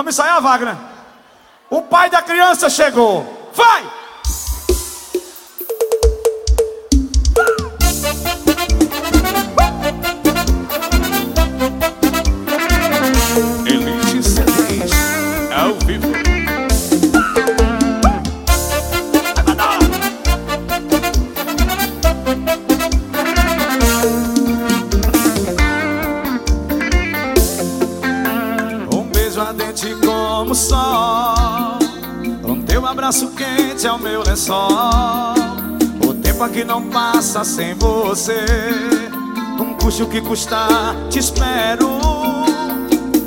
Vamos ensaiar, Wagner? O pai da criança chegou. Vai! Como o sol. Um teu abraço quente é o meu lençol. O tempo aqui não passa sem você. Um custe o que custar, te espero.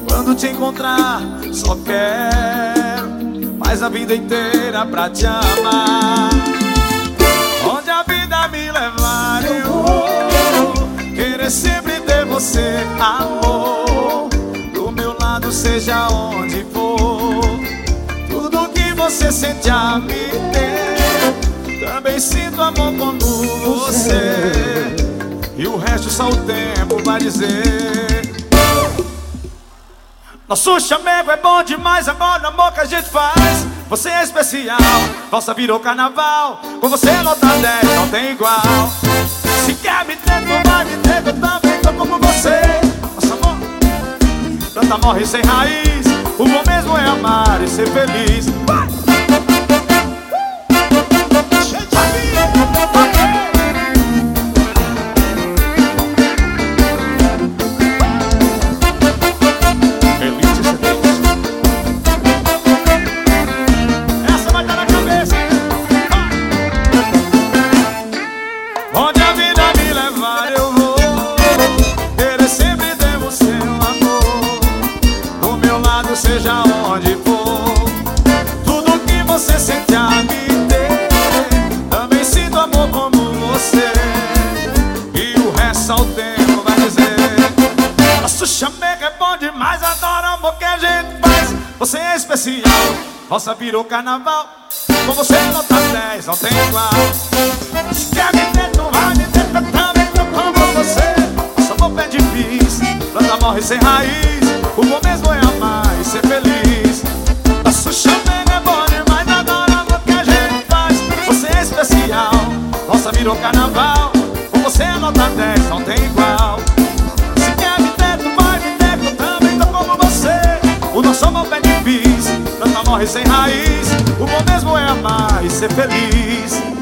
Quando te encontrar, só quero Mais a vida inteira pra te amar. Onde a vida me levar eu vou Querer sempre ter você, amor você sente a me ter, também sinto amor como você. E o resto só o tempo vai dizer. Nosso chamego é bom demais, amor no amor que a gente faz. Você é especial, valsa virou carnaval. Com você nota 10, não tem igual. Se quer me ter, tu vai me ter, eu também tô como você. Nossa, amor. Planta morre sem raiz O bom mesmo é amar e ser feliz onde for. Tudo que você sente a me ter Também sinto amor como você. E o resto só o tempo vai dizer. Nosso chamego é bom demais Adoro amor que a gente faz. Você é especial Roça virou carnaval. Com você nota 10 Não tem igual. Se quer me ter, tu vai me ter também tô como você. Nosso amor é difícil Planta morre sem raiz. O bom mesmo é amar e ser feliz Nossa virou carnaval Com você nota 10 Não tem igual se quer me ter, tu vai me eu também tô como você. O nosso amor é difícil, planta morre sem raiz. O bom mesmo é amar e ser feliz.